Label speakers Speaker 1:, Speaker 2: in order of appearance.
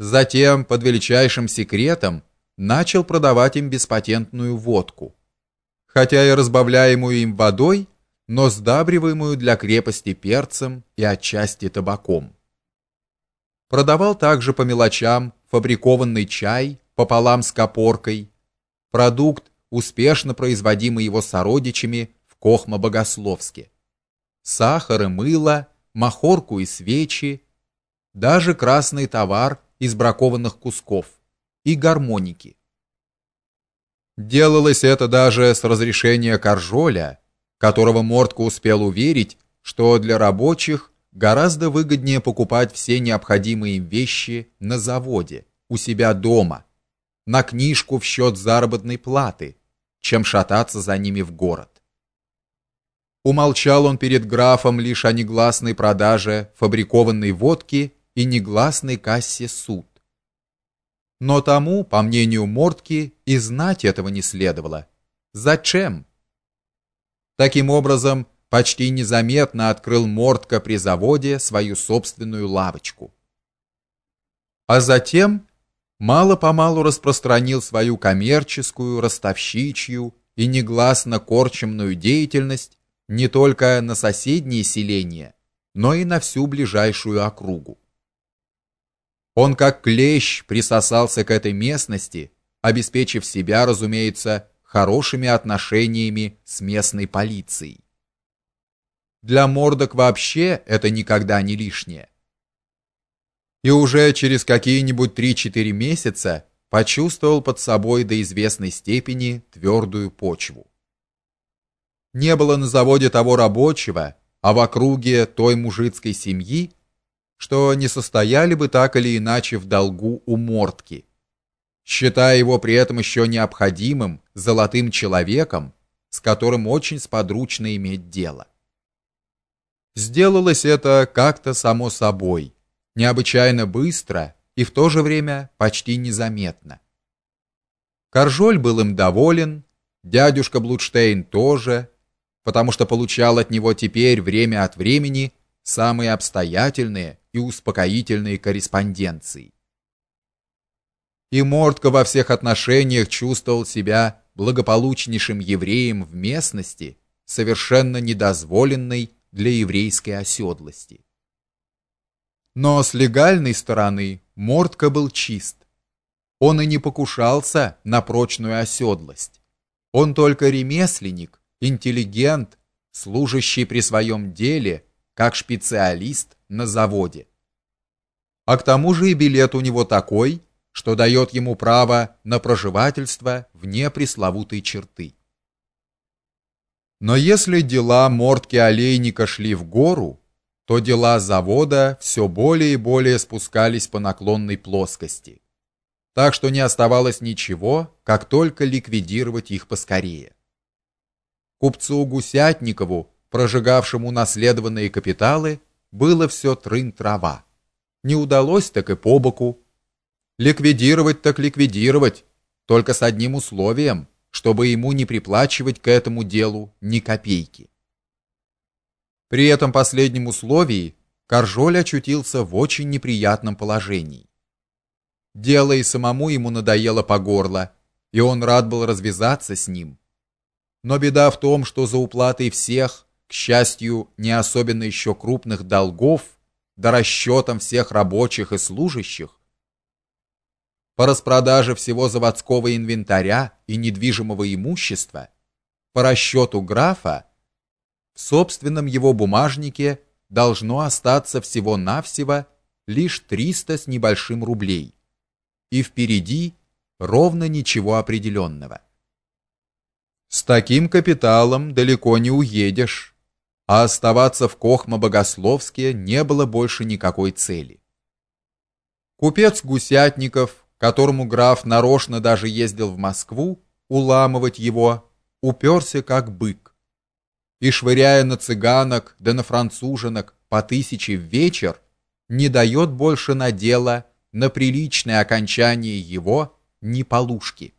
Speaker 1: Затем под величайшим секретом начал продавать им беспатентную водку, хотя и разбавляемую им водой, но сдабриваемую для крепости перцем и отчасти табаком. Продавал также по мелочам фабрикованный чай пополам с копоркой, продукт, успешно производимый его сородичами в Кохма-Богословске. Сахар и мыло, махорку и свечи, даже красный товар из бракованных кусков и гармоники. Делалось это даже с разрешения Каржоля, которого Мортко успел уверить, что для рабочих гораздо выгоднее покупать все необходимые им вещи на заводе, у себя дома, на книжку в счет заработной платы, чем шататься за ними в город. Умолчал он перед графом лишь о негласной продаже фабрикованной водки и негласной кассе суд. Но тому, по мнению Мортки, и знать этого не следовало. Зачем? Таким образом, почти незаметно открыл Мортка при заводе свою собственную лавочку. А затем мало-помалу распространил свою коммерческую, ростовщичью и негласно корчемную деятельность не только на соседние селения, но и на всю ближайшую округу. Он как клещ присосался к этой местности, обеспечив себя, разумеется, хорошими отношениями с местной полицией. Для мордок вообще это никогда не лишнее. И уже через какие-нибудь 3-4 месяца почувствовал под собой до известной степени твердую почву. Не было на заводе того рабочего, а в округе той мужицкой семьи, что не состояли бы так или иначе в долгу у Мортки, считая его при этом еще необходимым золотым человеком, с которым очень сподручно иметь дело. Сделалось это как-то само собой, необычайно быстро и в то же время почти незаметно. Каржоль был им доволен, дядюшка Блудштейн тоже, потому что получал от него теперь время от времени самые обстоятельные и успокоительные корреспонденции. И Мортко во всех отношениях чувствовал себя благополучнейшим евреем в местности, совершенно недозволенной для еврейской оседлости. Но с легальной стороны Мортко был чист. Он и не покушался на прочную оседлость. Он только ремесленник, интеллигент, служащий при своем деле как специалист на заводе. А к тому же и билет у него такой, что дает ему право на проживательство вне пресловутой черты. Но если дела мортки олейника шли в гору, то дела завода все более и более спускались по наклонной плоскости. Так что не оставалось ничего, как только ликвидировать их поскорее. Купцу Гусятникову прожигавшему наследованные капиталы, было все трын-трава. Не удалось так и по боку. Ликвидировать так ликвидировать, только с одним условием, чтобы ему не приплачивать к этому делу ни копейки. При этом последнем условии Каржоль очутился в очень неприятном положении. Дело и самому ему надоело по горло, и он рад был развязаться с ним. Но беда в том, что за уплатой всех к счастью, не особенно еще крупных долгов, до расчетам всех рабочих и служащих, по распродаже всего заводского инвентаря и недвижимого имущества, по расчету графа, в собственном его бумажнике должно остаться всего-навсего лишь 300 с небольшим рублей. И впереди ровно ничего определенного. С таким капиталом далеко не уедешь а оставаться в Кохма-Богословске не было больше никакой цели. Купец Гусятников, которому граф нарочно даже ездил в Москву уламывать его, уперся как бык. И швыряя на цыганок да на француженок по тысяче в вечер, не дает больше на дело, на приличное окончание его ни полушки.